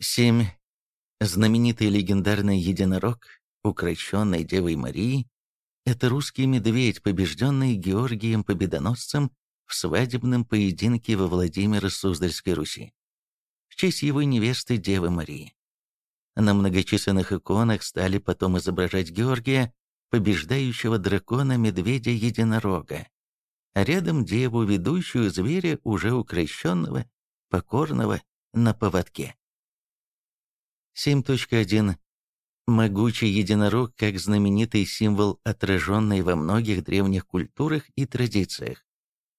7. Знаменитый легендарный единорог, укращенный Девой Марией, это русский медведь, побежденный Георгием Победоносцем в свадебном поединке во Владимиро-Суздальской Руси. В честь его невесты Девы Марии. На многочисленных иконах стали потом изображать Георгия, побеждающего дракона-медведя-единорога, а рядом деву, ведущую зверя, уже укращенного, покорного, на поводке. 7.1. Могучий единорог как знаменитый символ, отраженный во многих древних культурах и традициях.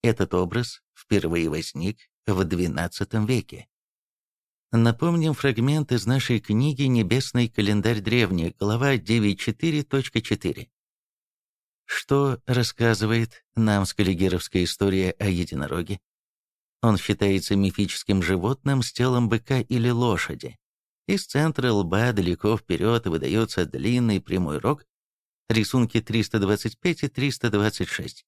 Этот образ впервые возник в XII веке. Напомним фрагмент из нашей книги «Небесный календарь древних», глава 9.4.4. Что рассказывает нам скаллигеровская история о единороге? Он считается мифическим животным с телом быка или лошади. Из центра лба далеко вперед выдается длинный прямой рог, рисунки 325 и 326.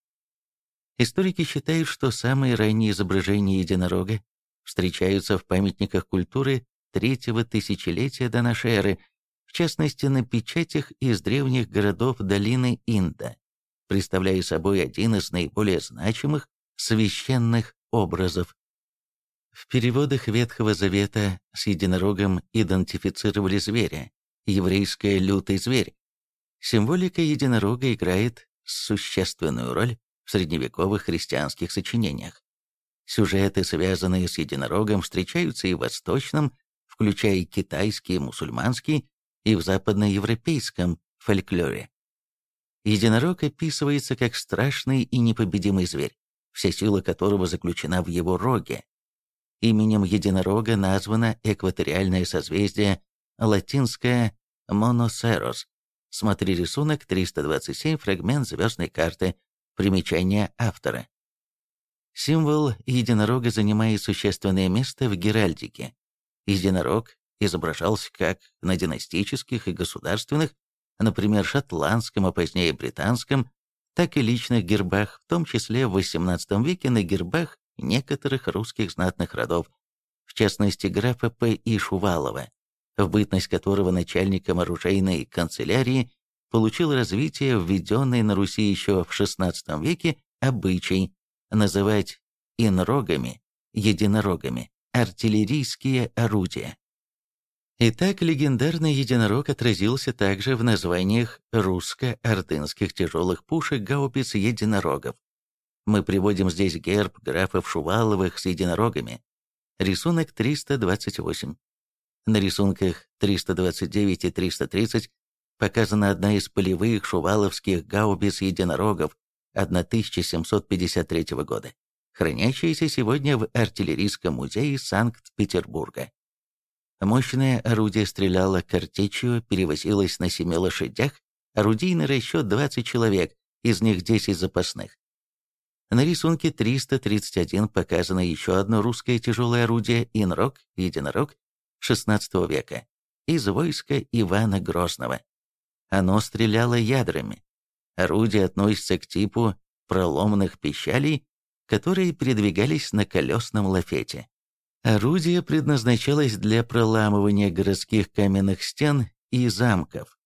Историки считают, что самые ранние изображения единорога встречаются в памятниках культуры третьего тысячелетия до нашей эры, в частности на печатях из древних городов долины Инда, представляя собой один из наиболее значимых священных образов. В переводах Ветхого Завета с единорогом идентифицировали зверя, еврейское «лютый зверь». Символика единорога играет существенную роль в средневековых христианских сочинениях. Сюжеты, связанные с единорогом, встречаются и в восточном, включая китайский, мусульманский, и в западноевропейском фольклоре. Единорог описывается как страшный и непобедимый зверь, вся сила которого заключена в его роге. Именем единорога названо экваториальное созвездие латинское Моносерос. Смотри рисунок 327, фрагмент звездной карты, примечание автора. Символ единорога занимает существенное место в геральдике. Единорог изображался как на династических и государственных, например, шотландском, а позднее британском, так и личных гербах, в том числе в XVIII веке на гербах некоторых русских знатных родов, в частности графа П. И. Шувалова, в бытность которого начальником оружейной канцелярии получил развитие введенный на Руси еще в XVI веке обычай называть инрогами, единорогами, артиллерийские орудия. Итак, легендарный единорог отразился также в названиях русско-ордынских тяжелых пушек гаубиц единорогов. Мы приводим здесь герб графов Шуваловых с единорогами. Рисунок 328. На рисунках 329 и 330 показана одна из полевых шуваловских гаубиц единорогов 1753 года, хранящаяся сегодня в артиллерийском музее Санкт-Петербурга. Мощное орудие стреляло картечью, перевозилось на семи лошадях, орудийный расчет 20 человек, из них 10 запасных. На рисунке 331 показано еще одно русское тяжелое орудие «Инрог», «Единорог» XVI века, из войска Ивана Грозного. Оно стреляло ядрами. Орудие относится к типу проломных пищалей, которые передвигались на колесном лафете. Орудие предназначалось для проламывания городских каменных стен и замков.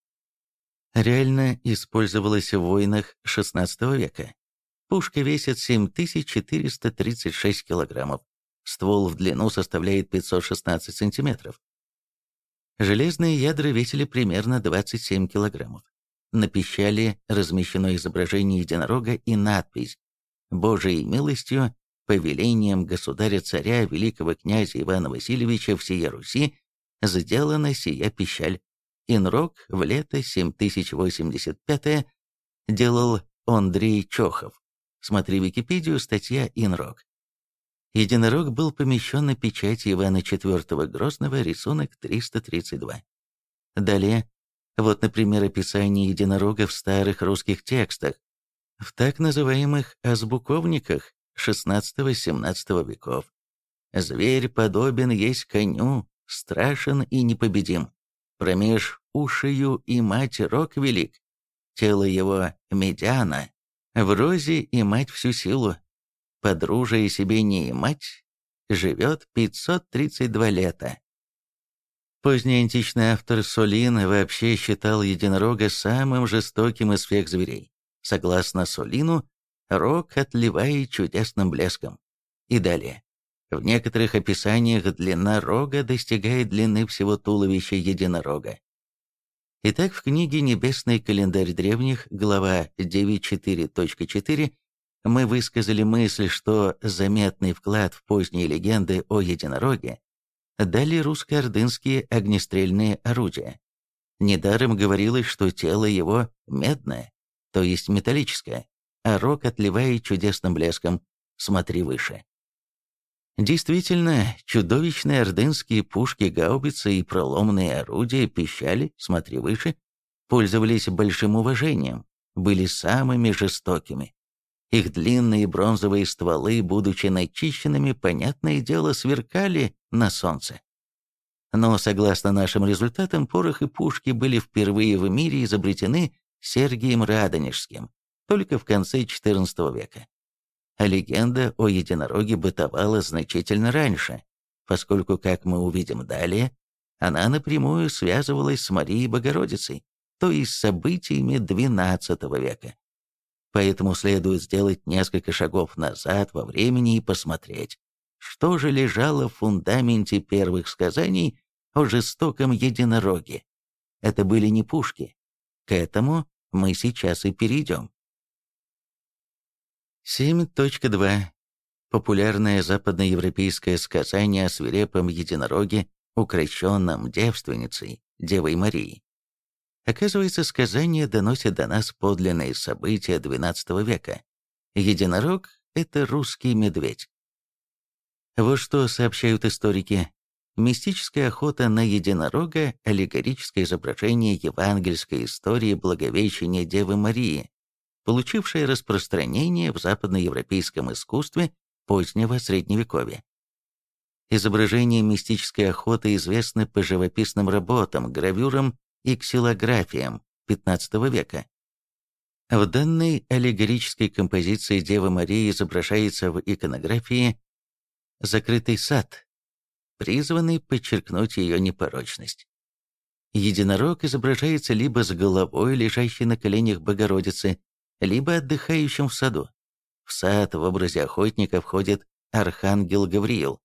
Реально использовалось в войнах XVI века. Пушка весит 7436 килограммов. Ствол в длину составляет 516 сантиметров. Железные ядра весили примерно 27 килограммов. На пищале размещено изображение единорога и надпись «Божией милостью повелением государя-царя великого князя Ивана Васильевича всея Руси сделана сия пищаль. Инрок в лето 7085 делал Андрей Чохов. Смотри Википедию, статья «Инрок». Единорог был помещен на печать Ивана IV Грозного, рисунок 332. Далее, вот, например, описание единорога в старых русских текстах, в так называемых азбуковниках, XVI-XVII веков. Зверь подобен есть коню, страшен и непобедим. Промеж ушию и мать рок велик. Тело его медиана, в розе и мать всю силу. Подружия себе не и мать, живет 532 лета. Поздний античный автор Солин вообще считал единорога самым жестоким из всех зверей. Согласно Солину, рог отливает чудесным блеском. И далее. В некоторых описаниях длина рога достигает длины всего туловища единорога. Итак, в книге «Небесный календарь древних», глава 9.4.4, мы высказали мысль, что заметный вклад в поздние легенды о единороге дали русско-ордынские огнестрельные орудия. Недаром говорилось, что тело его медное, то есть металлическое, а рог отливает чудесным блеском, смотри выше. Действительно, чудовищные ордынские пушки, гаубицы и проломные орудия пищали, смотри выше, пользовались большим уважением, были самыми жестокими. Их длинные бронзовые стволы, будучи начищенными, понятное дело, сверкали на солнце. Но, согласно нашим результатам, порох и пушки были впервые в мире изобретены Сергием Радонежским, только в конце XIV века. Легенда о единороге бытовала значительно раньше, поскольку, как мы увидим далее, она напрямую связывалась с Марией Богородицей, то есть с событиями XII века. Поэтому следует сделать несколько шагов назад во времени и посмотреть, что же лежало в фундаменте первых сказаний о жестоком единороге. Это были не пушки. К этому мы сейчас и перейдем. 7.2. Популярное западноевропейское сказание о свирепом единороге, укращенном девственницей, Девой Марии. Оказывается, сказания доносят до нас подлинные события XII века. Единорог — это русский медведь. Вот что сообщают историки. Мистическая охота на единорога – аллегорическое изображение евангельской истории Благовещения Девы Марии, получившее распространение в западноевропейском искусстве позднего Средневековья. Изображения мистической охоты известны по живописным работам, гравюрам и ксилографиям XV века. В данной аллегорической композиции Дева Мария изображается в иконографии «Закрытый сад», призванный подчеркнуть ее непорочность. Единорог изображается либо с головой, лежащей на коленях Богородицы, либо отдыхающим в саду. В сад в образе охотника входит архангел Гавриил.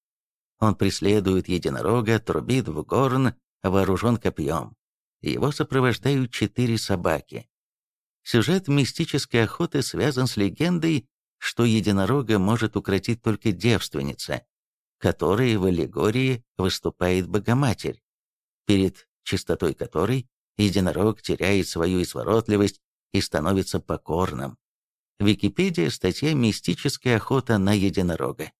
Он преследует единорога, трубит в горн, вооружен копьем. Его сопровождают четыре собаки. Сюжет мистической охоты связан с легендой, что единорога может укротить только девственница, которой в аллегории выступает Богоматерь, перед чистотой которой единорог теряет свою изворотливость и становится покорным. Википедия, статья «Мистическая охота на единорога».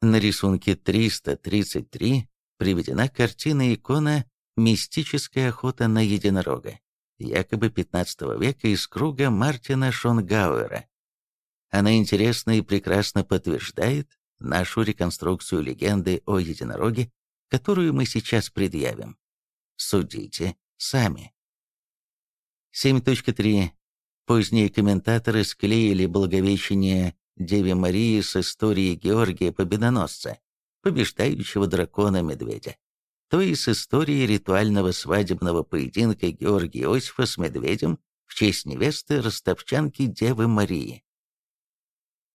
На рисунке 333 приведена картина-икона «Мистическая охота на единорога», якобы 15 века из круга Мартина Шонгауэра. Она интересно и прекрасно подтверждает нашу реконструкцию легенды о единороге, которую мы сейчас предъявим. Судите сами. 7.3. Поздние комментаторы склеили Благовещение Деве Марии с историей Георгия Победоносца, побеждающего дракона-медведя то и с историей ритуального свадебного поединка Георгия Иосифа с медведем в честь невесты ростовчанки Девы Марии.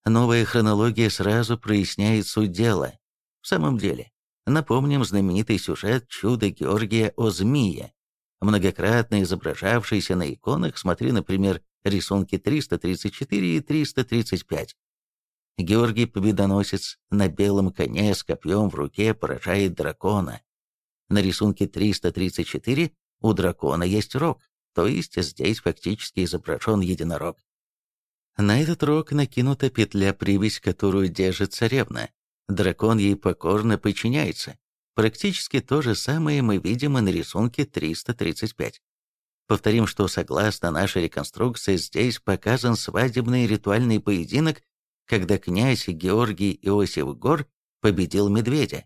Новая хронология сразу проясняет суть дела. В самом деле, напомним знаменитый сюжет «Чудо Георгия о змее», многократно изображавшийся на иконах, смотри, например, рисунки 334 и 335. Георгий Победоносец на белом коне с копьем в руке поражает дракона, на рисунке 334 у дракона есть рог, то есть здесь фактически изображен единорог. На этот рог накинута петля-привязь, которую держит царевна. Дракон ей покорно подчиняется. Практически то же самое мы видим и на рисунке 335. Повторим, что согласно нашей реконструкции здесь показан свадебный ритуальный поединок, когда князь Георгий Иосиф Гор победил медведя.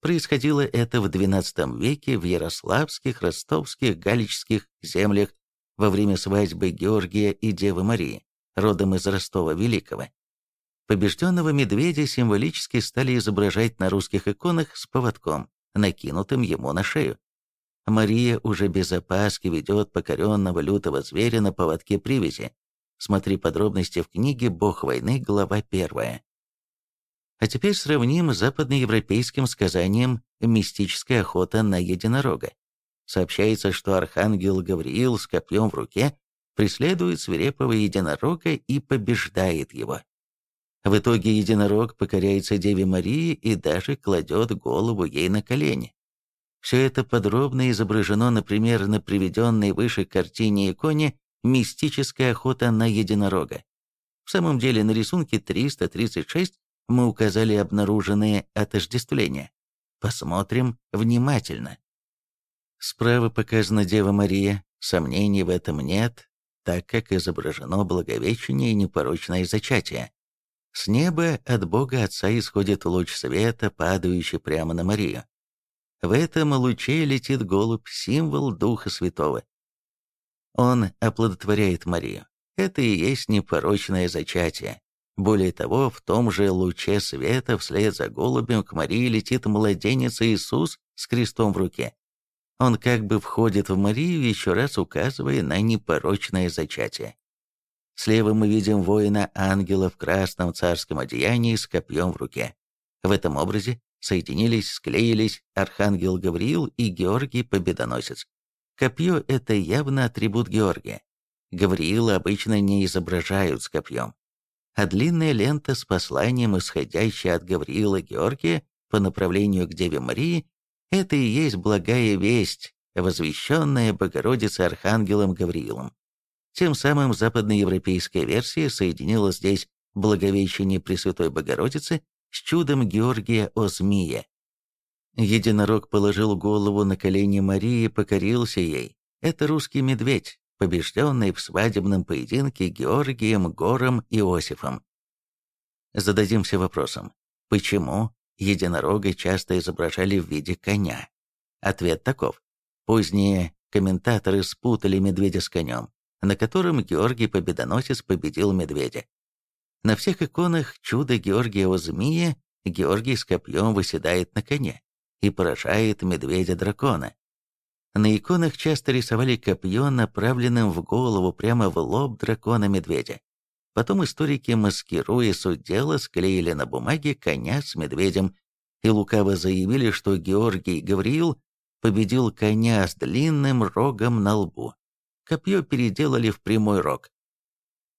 Происходило это в XII веке в Ярославских, Ростовских, Галичских землях во время свадьбы Георгия и Девы Марии, родом из Ростова Великого. Побежденного медведя символически стали изображать на русских иконах с поводком, накинутым ему на шею. Мария уже без опаски ведет покоренного лютого зверя на поводке привязи. Смотри подробности в книге «Бог войны», глава 1. А теперь сравним с западноевропейским сказанием «Мистическая охота на единорога». Сообщается, что архангел Гавриил с копьем в руке преследует свирепого единорога и побеждает его. В итоге единорог покоряется Деве Марии и даже кладет голову ей на колени. Все это подробно изображено, например, на приведенной выше картине иконе «Мистическая охота на единорога». В самом деле на рисунке 336 мы указали обнаруженные отождествления. Посмотрим внимательно. Справа показана Дева Мария, сомнений в этом нет, так как изображено благовещение и непорочное зачатие. С неба от Бога Отца исходит луч света, падающий прямо на Марию. В этом луче летит голубь, символ Духа Святого. Он оплодотворяет Марию. Это и есть непорочное зачатие. Более того, в том же луче света вслед за голубем к Марии летит младенец Иисус с крестом в руке. Он как бы входит в Марию, еще раз указывая на непорочное зачатие. Слева мы видим воина-ангела в красном царском одеянии с копьем в руке. В этом образе соединились, склеились архангел Гавриил и Георгий Победоносец. Копье – это явно атрибут Георгия. Гавриила обычно не изображают с копьем. А длинная лента с посланием, исходящая от Гавриила Георгия по направлению к Деве Марии, это и есть благая весть, возвещенная Богородицей Архангелом Гавриилом. Тем самым западноевропейская версия соединила здесь Благовещение Пресвятой Богородицы с чудом Георгия о змее. Единорог положил голову на колени Марии и покорился ей. Это русский медведь, побежденный в свадебном поединке Георгием Гором Иосифом. Зададимся вопросом, почему единорога часто изображали в виде коня? Ответ таков. Поздние комментаторы спутали медведя с конем, на котором Георгий Победоносец победил медведя. На всех иконах чудо Георгия о змее Георгий с копьем выседает на коне и поражает медведя-дракона. На иконах часто рисовали копье, направленным в голову прямо в лоб дракона-медведя. Потом историки, маскируя суть дела, склеили на бумаге коня с медведем и лукаво заявили, что Георгий Гавриил победил коня с длинным рогом на лбу. Копье переделали в прямой рог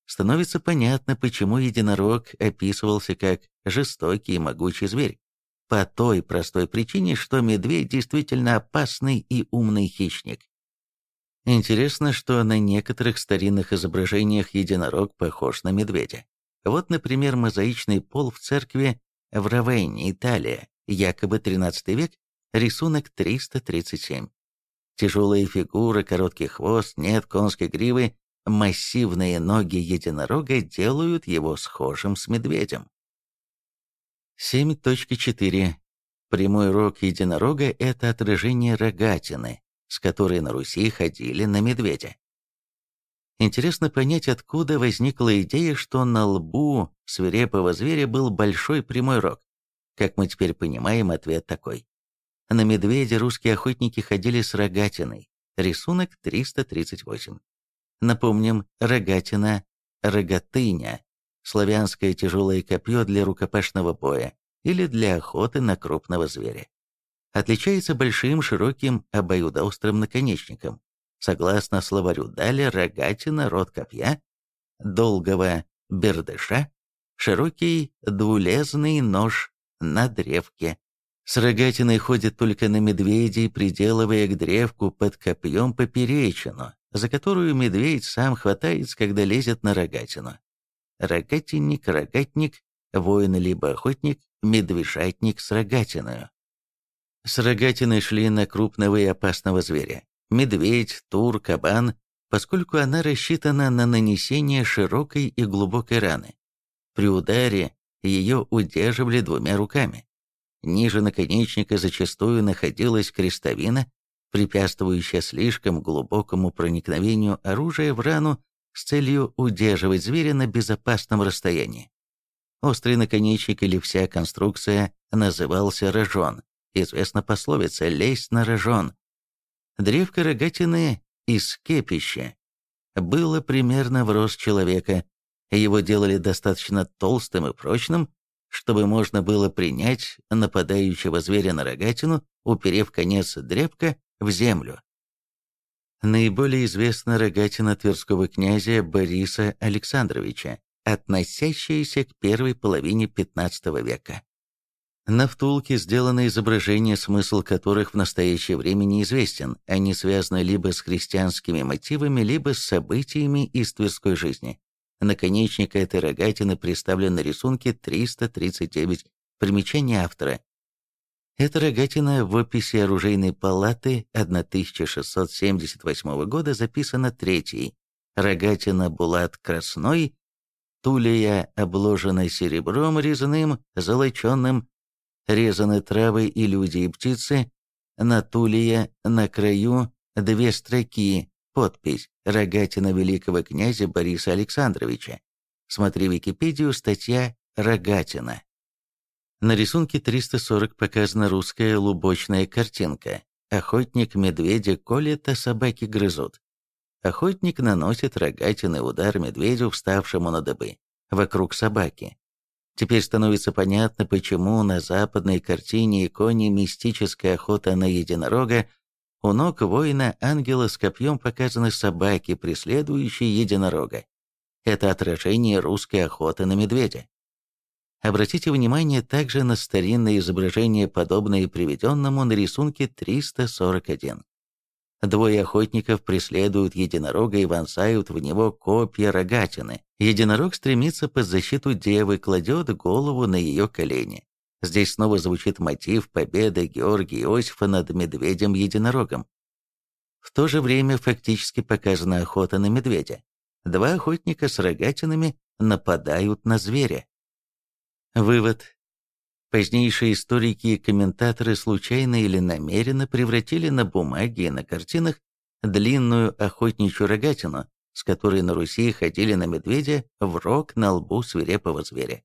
становится понятно, почему единорог описывался как жестокий и могучий зверь. По той простой причине, что медведь действительно опасный и умный хищник. Интересно, что на некоторых старинных изображениях единорог похож на медведя. Вот, например, мозаичный пол в церкви в Равенне, Италия, якобы 13 век, рисунок 337. Тяжелая фигура, короткий хвост, нет конской гривы, Массивные ноги единорога делают его схожим с медведем. 7.4. Прямой рог единорога – это отражение рогатины, с которой на Руси ходили на медведя. Интересно понять, откуда возникла идея, что на лбу свирепого зверя был большой прямой рог. Как мы теперь понимаем, ответ такой. На медведя русские охотники ходили с рогатиной. Рисунок 338. Напомним, рогатина, рогатыня, славянское тяжелое копье для рукопашного боя или для охоты на крупного зверя. Отличается большим, широким, обоюдоострым наконечником. Согласно словарю Даля, рогатина – род копья, долгого бердыша, широкий двулезный нож на древке. С рогатиной ходит только на медведей, приделывая к древку под копьем поперечину, за которую медведь сам хватается, когда лезет на рогатину. Рогатинник, рогатник, воин либо охотник, медвежатник с рогатиною. С рогатиной шли на крупного и опасного зверя. Медведь, тур, кабан, поскольку она рассчитана на нанесение широкой и глубокой раны. При ударе ее удерживали двумя руками. Ниже наконечника зачастую находилась крестовина, препятствующая слишком глубокому проникновению оружия в рану с целью удерживать зверя на безопасном расстоянии. Острый наконечник или вся конструкция назывался рожон. Известна пословица «лезть на рожон». Древко рогатины из кепища было примерно в рост человека. Его делали достаточно толстым и прочным, чтобы можно было принять нападающего зверя на рогатину, уперев конец древка в землю. Наиболее известна рогатина тверского князя Бориса Александровича, относящаяся к первой половине XV века. На втулке сделаны изображения, смысл которых в настоящее время неизвестен. Они связаны либо с христианскими мотивами, либо с событиями из Тверской жизни. Наконечник этой рогатины представлен на рисунке 339. Примечание автора. Эта рогатина в описи оружейной палаты 1678 года записана третьей. Рогатина Булат Красной, тулия обложена серебром резным, золоченным, резаны травы и люди и птицы, на тулия на краю две строки, подпись «Рогатина великого князя Бориса Александровича». Смотри Википедию, статья «Рогатина». На рисунке 340 показана русская лубочная картинка. Охотник медведя колет, а собаки грызут. Охотник наносит рогатиный удар медведю, вставшему на дыбы, вокруг собаки. Теперь становится понятно, почему на западной картине иконе «Мистическая охота на единорога» у ног воина ангела с копьем показаны собаки, преследующие единорога. Это отражение русской охоты на медведя. Обратите внимание также на старинное изображение, подобное приведенному на рисунке 341. Двое охотников преследуют единорога и вонзают в него копья рогатины. Единорог стремится под защиту девы, кладет голову на ее колени. Здесь снова звучит мотив победы Георгия Иосифа над медведем-единорогом. В то же время фактически показана охота на медведя. Два охотника с рогатинами нападают на зверя. Вывод. Позднейшие историки и комментаторы случайно или намеренно превратили на бумаге и на картинах длинную охотничью рогатину, с которой на Руси ходили на медведя, в рог на лбу свирепого зверя.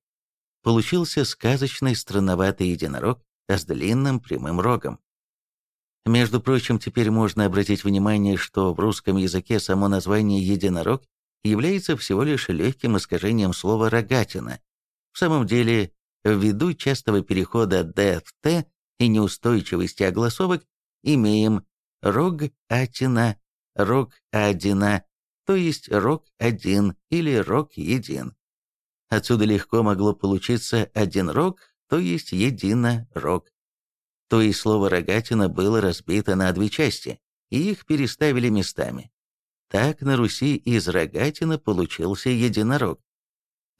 Получился сказочный странноватый единорог с длинным прямым рогом. Между прочим, теперь можно обратить внимание, что в русском языке само название «единорог» является всего лишь легким искажением слова «рогатина». В самом деле, Ввиду частого перехода «д» в «т» и неустойчивости огласовок имеем рог-атина, рог-адина, то есть рог-один или рог-един. Отсюда легко могло получиться один рог, то есть едино-рог. То есть слово «рогатина» было разбито на две части, и их переставили местами. Так на Руси из рогатина получился единорог.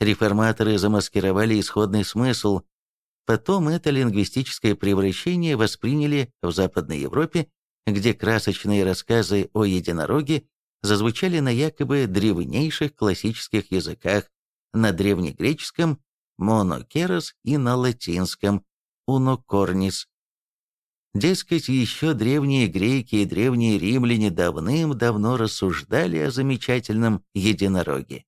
Реформаторы замаскировали исходный смысл. Потом это лингвистическое превращение восприняли в Западной Европе, где красочные рассказы о единороге зазвучали на якобы древнейших классических языках, на древнегреческом «монокерос» и на латинском «унокорнис». Дескать, еще древние греки и древние римляне давным-давно рассуждали о замечательном единороге.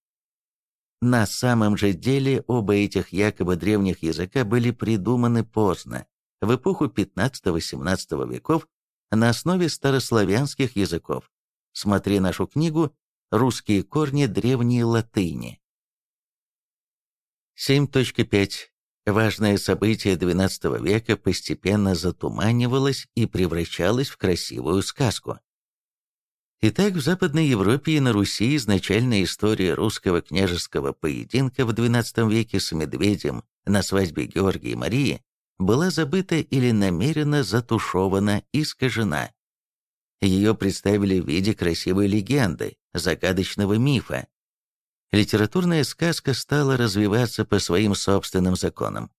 На самом же деле оба этих якобы древних языка были придуманы поздно, в эпоху 15-17 веков, на основе старославянских языков. Смотри нашу книгу «Русские корни древней латыни». 7.5. Важное событие XII века постепенно затуманивалось и превращалось в красивую сказку. Итак, в Западной Европе и на Руси изначальная история русского княжеского поединка в XII веке с медведем на свадьбе Георгия и Марии была забыта или намеренно затушевана, искажена. Ее представили в виде красивой легенды, загадочного мифа. Литературная сказка стала развиваться по своим собственным законам.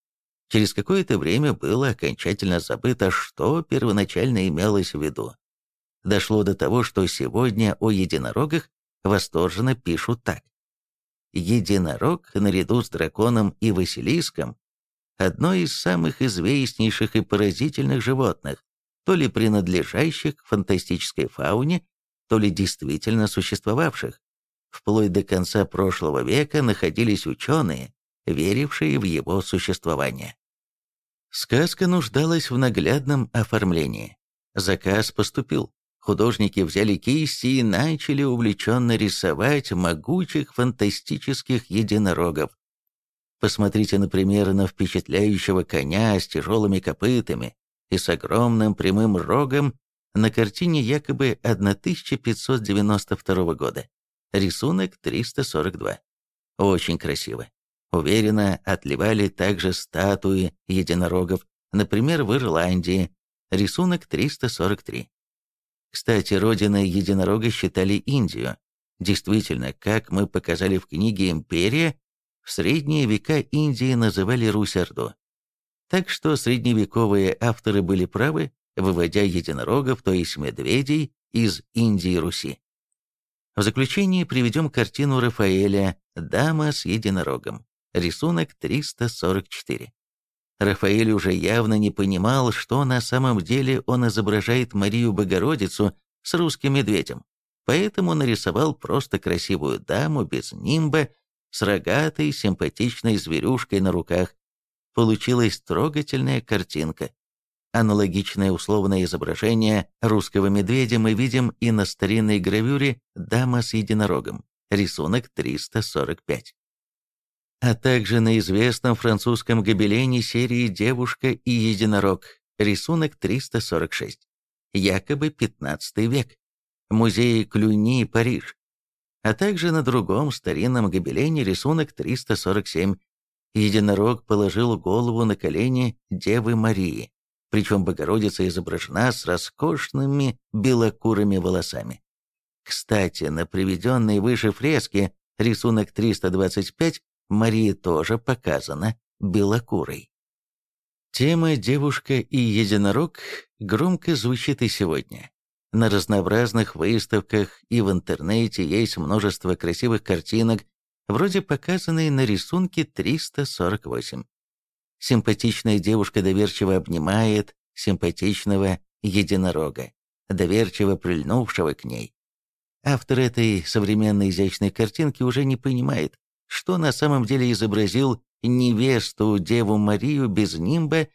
Через какое-то время было окончательно забыто, что первоначально имелось в виду дошло до того, что сегодня о единорогах восторженно пишут так. Единорог, наряду с драконом и Василиском, одно из самых известнейших и поразительных животных, то ли принадлежащих к фантастической фауне, то ли действительно существовавших. Вплоть до конца прошлого века находились ученые, верившие в его существование. Сказка нуждалась в наглядном оформлении. Заказ поступил. Художники взяли кисти и начали увлеченно рисовать могучих фантастических единорогов. Посмотрите, например, на впечатляющего коня с тяжелыми копытами и с огромным прямым рогом на картине якобы 1592 года. Рисунок 342. Очень красиво. Уверенно отливали также статуи единорогов, например, в Ирландии. Рисунок 343. Кстати, родиной единорога считали Индию. Действительно, как мы показали в книге «Империя», в средние века Индии называли Русь-Орду. Так что средневековые авторы были правы, выводя единорогов, то есть медведей, из Индии-Руси. В заключение приведем картину Рафаэля «Дама с единорогом», рисунок 344. Рафаэль уже явно не понимал, что на самом деле он изображает Марию Богородицу с русским медведем, поэтому нарисовал просто красивую даму без нимба, с рогатой, симпатичной зверюшкой на руках. Получилась трогательная картинка. Аналогичное условное изображение русского медведя мы видим и на старинной гравюре «Дама с единорогом», рисунок 345 а также на известном французском гобелене серии «Девушка и единорог», рисунок 346, якобы 15 век, музей Клюни, Париж, а также на другом старинном гобелене рисунок 347. Единорог положил голову на колени Девы Марии, причем Богородица изображена с роскошными белокурыми волосами. Кстати, на приведенной выше фреске рисунок 325 Мария тоже показана белокурой. Тема «Девушка и единорог» громко звучит и сегодня. На разнообразных выставках и в интернете есть множество красивых картинок, вроде показанной на рисунке 348. Симпатичная девушка доверчиво обнимает симпатичного единорога, доверчиво прильнувшего к ней. Автор этой современной изящной картинки уже не понимает, что на самом деле изобразил невесту Деву Марию без нимба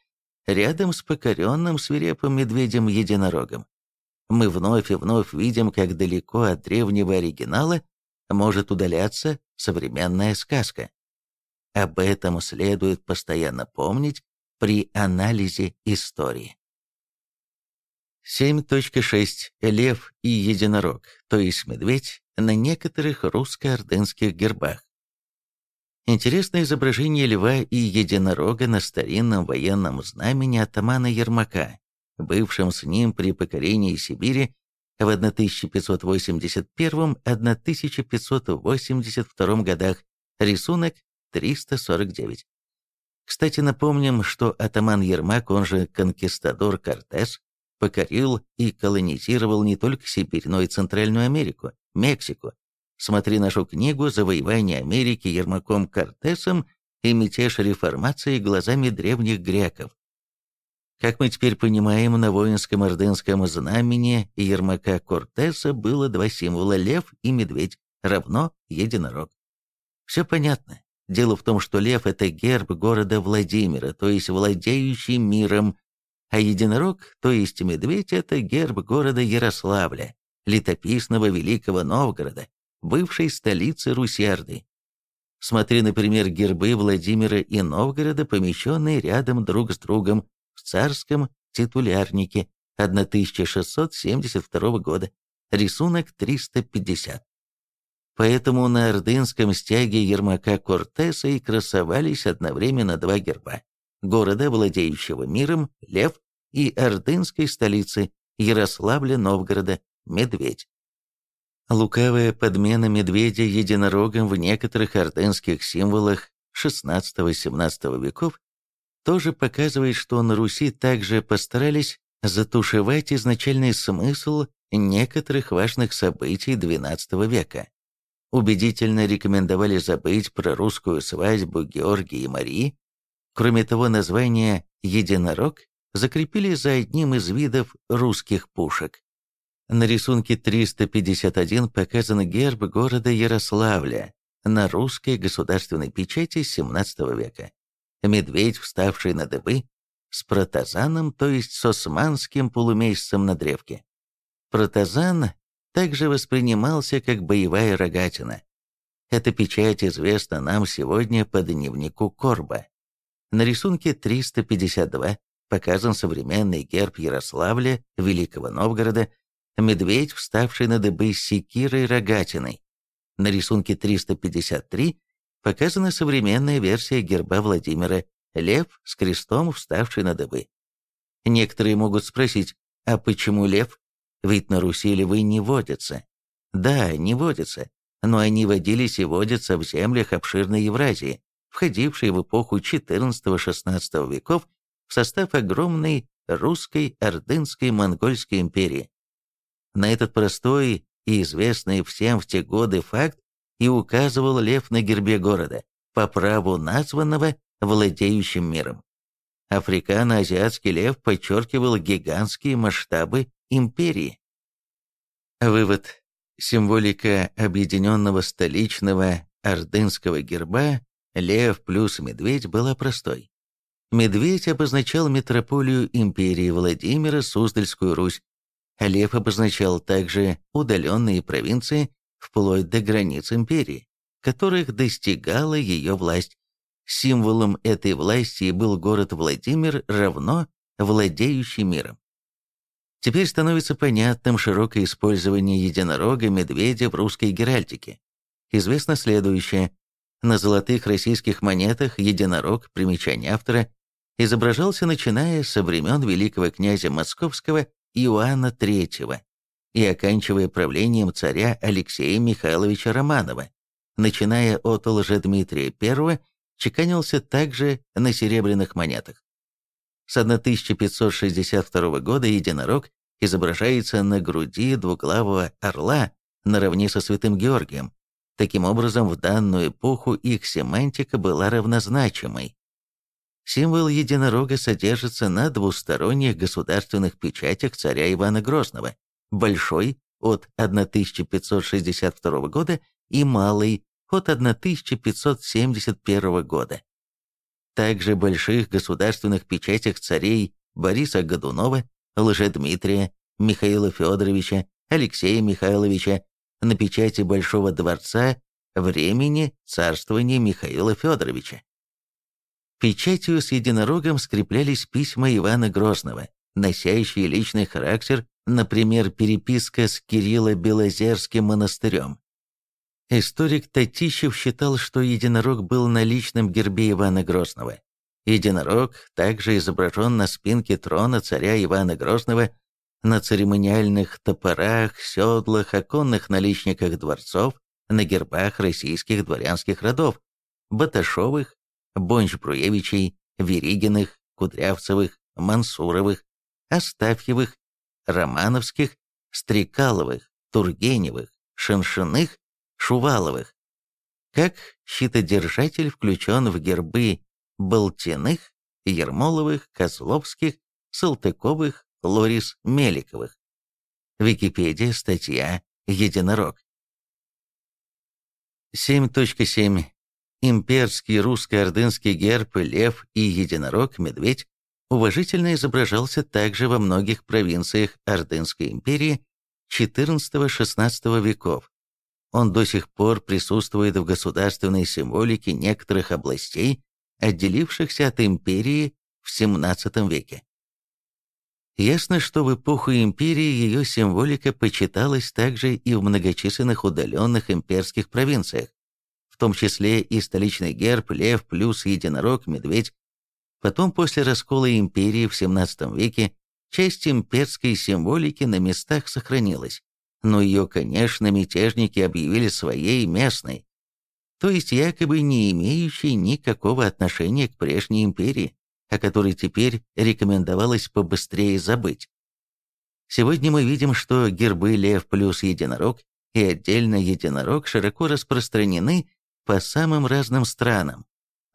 рядом с покоренным свирепым медведем-единорогом. Мы вновь и вновь видим, как далеко от древнего оригинала может удаляться современная сказка. Об этом следует постоянно помнить при анализе истории. 7.6. Лев и единорог, то есть медведь, на некоторых русско-ордынских гербах. Интересное изображение льва и единорога на старинном военном знамени атамана Ермака, бывшем с ним при покорении Сибири в 1581-1582 годах, рисунок 349. Кстати, напомним, что атаман Ермак, он же конкистадор Кортес, покорил и колонизировал не только Сибирь, но и Центральную Америку, Мексику, Смотри нашу книгу «Завоевание Америки Ермаком Кортесом и мятеж реформации глазами древних греков». Как мы теперь понимаем, на воинском ордынском знамени Ермака Кортеса было два символа – лев и медведь, равно единорог. Все понятно. Дело в том, что лев – это герб города Владимира, то есть владеющий миром, а единорог, то есть медведь – это герб города Ярославля, летописного Великого Новгорода, бывшей столицы Русярды. Смотри, например, гербы Владимира и Новгорода, помещенные рядом друг с другом в царском титулярнике 1672 года, рисунок 350. Поэтому на ордынском стяге Ермака Кортеса и красовались одновременно два герба – города, владеющего миром, лев, и ордынской столицы Ярославля-Новгорода, медведь. Лукавая подмена медведя единорогом в некоторых ордынских символах XVI-XVII веков тоже показывает, что на Руси также постарались затушевать изначальный смысл некоторых важных событий XII века. Убедительно рекомендовали забыть про русскую свадьбу Георгия и Марии. Кроме того, название «единорог» закрепили за одним из видов русских пушек. На рисунке 351 показан герб города Ярославля на русской государственной печати XVII века. Медведь, вставший на дыбы, с протазаном, то есть с османским полумесяцем на древке. Протазан также воспринимался как боевая рогатина. Эта печать известна нам сегодня по дневнику Корба. На рисунке 352 показан современный герб Ярославля, Великого Новгорода, медведь, вставший на дыбы с секирой рогатиной. На рисунке 353 показана современная версия герба Владимира, лев с крестом, вставший на дыбы. Некоторые могут спросить, а почему лев? Ведь на Руси львы не водятся. Да, не водятся, но они водились и водятся в землях обширной Евразии, входившей в эпоху XIV-XVI веков в состав огромной русской, ордынской, монгольской империи. На этот простой и известный всем в те годы факт и указывал лев на гербе города, по праву названного владеющим миром. Африкано-азиатский лев подчеркивал гигантские масштабы империи. Вывод. Символика объединенного столичного ордынского герба лев плюс медведь была простой. Медведь обозначал метрополию империи Владимира, Суздальскую Русь, лев обозначал также удаленные провинции вплоть до границ империи, которых достигала ее власть. Символом этой власти был город Владимир равно владеющий миром. Теперь становится понятным широкое использование единорога медведя в русской геральдике. Известно следующее. На золотых российских монетах единорог, примечание автора, изображался начиная со времен великого князя Московского Иоанна III и оканчивая правлением царя Алексея Михайловича Романова, начиная от Лжедмитрия I, чеканился также на серебряных монетах. С 1562 года единорог изображается на груди двуглавого орла наравне со святым Георгием. Таким образом, в данную эпоху их семантика была равнозначимой. Символ единорога содержится на двусторонних государственных печатях царя Ивана Грозного, большой от 1562 года и малый от 1571 года также больших государственных печатях царей Бориса Годунова, Лжедмитрия, Михаила Федоровича, Алексея Михайловича, на печати Большого дворца времени царствования Михаила Федоровича. Печатью с единорогом скреплялись письма Ивана Грозного, носящие личный характер, например, переписка с Кирилло-Белозерским монастырем, Историк Татищев считал, что единорог был на личном гербе Ивана Грозного. Единорог также изображен на спинке трона царя Ивана Грозного, на церемониальных топорах, седлах, оконных наличниках дворцов, на гербах российских дворянских родов, Баташовых, Бонч-Бруевичей, Веригиных, Кудрявцевых, Мансуровых, Астафьевых, Романовских, Стрекаловых, Тургеневых, Шиншиных Шуваловых. Как щитодержатель включен в гербы Болтиных, Ермоловых, Козловских, Салтыковых, Лорис Меликовых. Википедия, статья «Единорог». 7.7. Имперский русско-ордынский герб «Лев» и «Единорог», «Медведь» уважительно изображался также во многих провинциях Ордынской империи XIV-XVI веков, он до сих пор присутствует в государственной символике некоторых областей, отделившихся от империи в XVII веке. Ясно, что в эпоху империи ее символика почиталась также и в многочисленных удаленных имперских провинциях, в том числе и столичный герб, лев плюс единорог, медведь. Потом, после раскола империи в XVII веке, часть имперской символики на местах сохранилась, но ее, конечно, мятежники объявили своей местной, то есть якобы не имеющей никакого отношения к прежней империи, о которой теперь рекомендовалось побыстрее забыть. Сегодня мы видим, что гербы лев плюс единорог и отдельно единорог широко распространены по самым разным странам,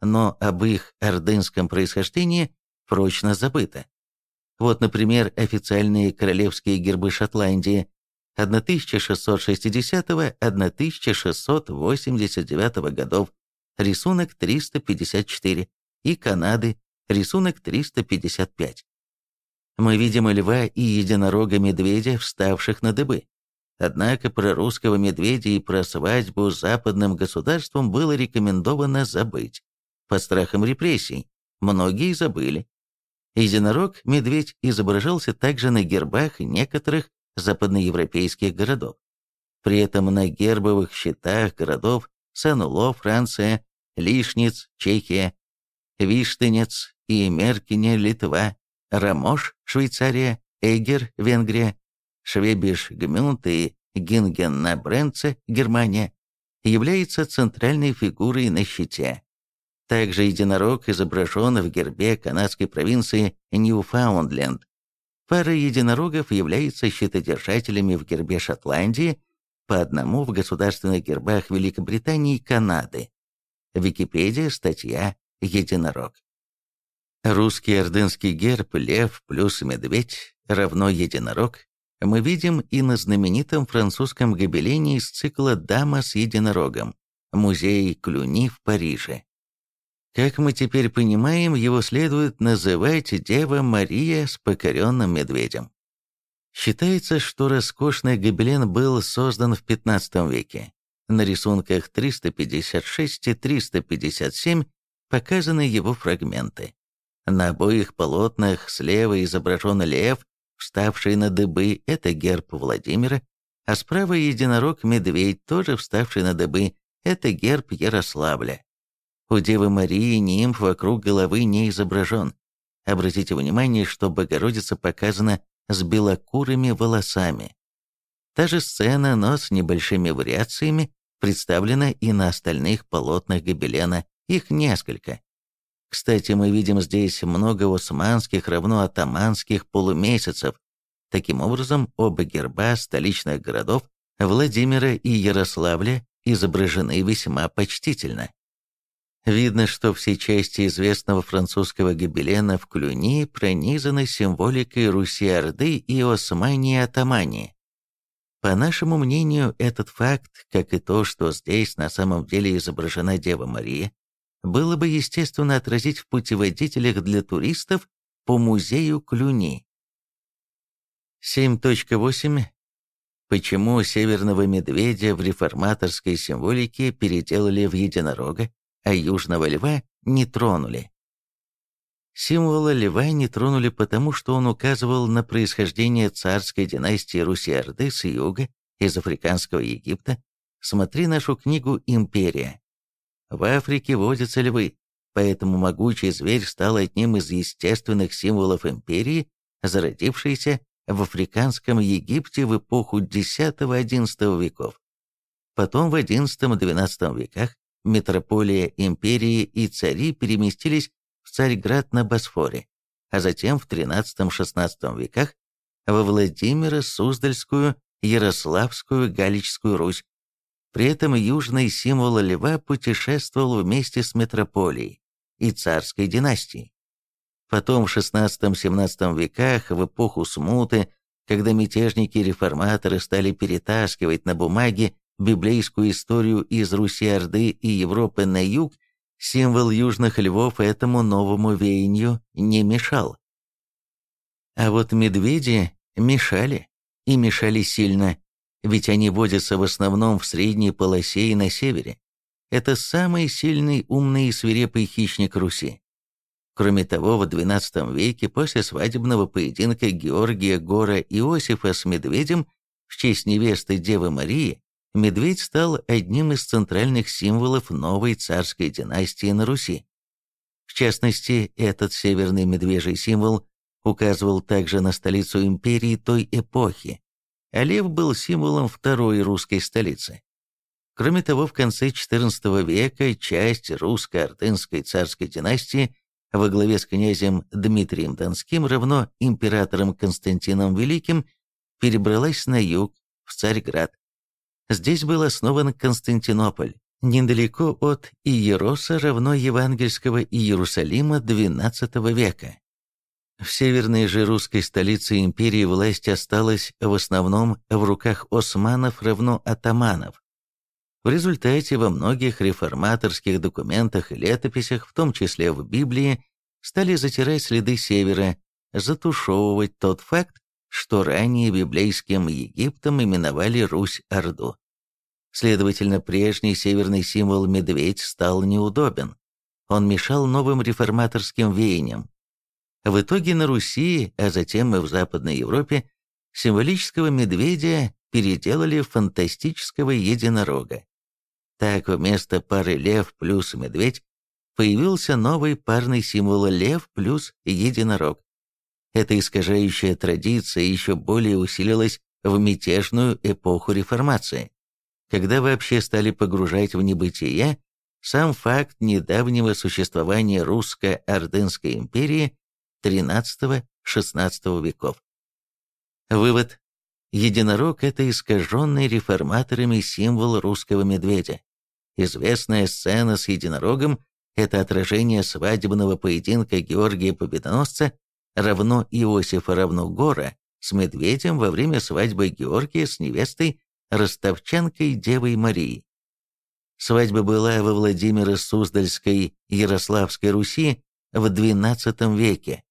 но об их ордынском происхождении прочно забыто. Вот, например, официальные королевские гербы Шотландии 1660-1689 годов, рисунок 354, и Канады, рисунок 355. Мы видим льва и единорога-медведя, вставших на дыбы. Однако про русского медведя и про свадьбу с западным государством было рекомендовано забыть. По страхам репрессий многие забыли. Единорог-медведь изображался также на гербах некоторых западноевропейских городов. При этом на гербовых щитах городов Сан-Уло, Франция, Лишниц, Чехия, Виштынец и Меркине, Литва, Рамош, Швейцария, Эгер, Венгрия, Швебиш, Гмюнт и Гинген на Бренце, Германия, является центральной фигурой на щите. Также единорог изображен в гербе канадской провинции Ньюфаундленд. Пара единорогов является щитодержателями в гербе Шотландии, по одному в государственных гербах Великобритании и Канады. Википедия, статья «Единорог». Русский ордынский герб «Лев плюс медведь» равно единорог мы видим и на знаменитом французском гобелене из цикла «Дама с единорогом» музей Клюни в Париже. Как мы теперь понимаем, его следует называть Дева Мария с покоренным медведем. Считается, что роскошный гобелен был создан в XV веке. На рисунках 356 и 357 показаны его фрагменты. На обоих полотнах слева изображен лев, вставший на дыбы, это герб Владимира, а справа единорог-медведь, тоже вставший на дыбы, это герб Ярославля. У Девы Марии нимф вокруг головы не изображен. Обратите внимание, что Богородица показана с белокурыми волосами. Та же сцена, но с небольшими вариациями, представлена и на остальных полотнах гобелена, их несколько. Кстати, мы видим здесь много османских равно атаманских полумесяцев. Таким образом, оба герба столичных городов Владимира и Ярославля изображены весьма почтительно. Видно, что все части известного французского гобелена в Клюни пронизаны символикой Руси-Орды и Османии-Атамании. По нашему мнению, этот факт, как и то, что здесь на самом деле изображена Дева Мария, было бы естественно отразить в путеводителях для туристов по музею Клюни. 7.8. Почему северного медведя в реформаторской символике переделали в единорога, а южного льва не тронули. Символа льва не тронули потому, что он указывал на происхождение царской династии Руси-Орды с юга, из африканского Египта. Смотри нашу книгу «Империя». В Африке водятся львы, поэтому могучий зверь стал одним из естественных символов империи, зародившейся в африканском Египте в эпоху X-XI веков. Потом в XI-XII веках метрополия империи и цари переместились в Царьград на Босфоре, а затем в XIII-XVI веках во Владимиро, Суздальскую, Ярославскую, Галичскую Русь. При этом южный символ льва путешествовал вместе с метрополией и царской династией. Потом в XVI-XVII веках, в эпоху смуты, когда мятежники-реформаторы стали перетаскивать на бумаге библейскую историю из Руси-Орды и Европы на юг, символ южных львов этому новому веянию не мешал. А вот медведи мешали, и мешали сильно, ведь они водятся в основном в средней полосе и на севере. Это самый сильный, умный и свирепый хищник Руси. Кроме того, в XII веке после свадебного поединка Георгия Гора Иосифа с медведем в честь невесты Девы Марии медведь стал одним из центральных символов новой царской династии на Руси. В частности, этот северный медвежий символ указывал также на столицу империи той эпохи, а лев был символом второй русской столицы. Кроме того, в конце XIV века часть русско-артынской царской династии во главе с князем Дмитрием Донским равно императором Константином Великим перебралась на юг, в Царьград. Здесь был основан Константинополь, недалеко от Иероса, равно евангельского Иерусалима XII века. В северной же русской столице империи власть осталась в основном в руках османов равно атаманов. В результате во многих реформаторских документах и летописях, в том числе в Библии, стали затирать следы севера, затушевывать тот факт, что ранее библейским Египтом именовали Русь-Орду. Следовательно, прежний северный символ медведь стал неудобен. Он мешал новым реформаторским веяниям. В итоге на Руси, а затем и в Западной Европе, символического медведя переделали в фантастического единорога. Так вместо пары лев плюс медведь появился новый парный символ лев плюс единорог. Эта искажающая традиция еще более усилилась в мятежную эпоху реформации, когда вообще стали погружать в небытие сам факт недавнего существования русско-ордынской империи XIII-XVI веков. Вывод. Единорог – это искаженный реформаторами символ русского медведя. Известная сцена с единорогом – это отражение свадебного поединка Георгия Победоносца равно Иосифа равно Гора с медведем во время свадьбы Георгия с невестой ростовчанкой Девой Марией. Свадьба была во Владимиро-Суздальской Ярославской Руси в XII веке,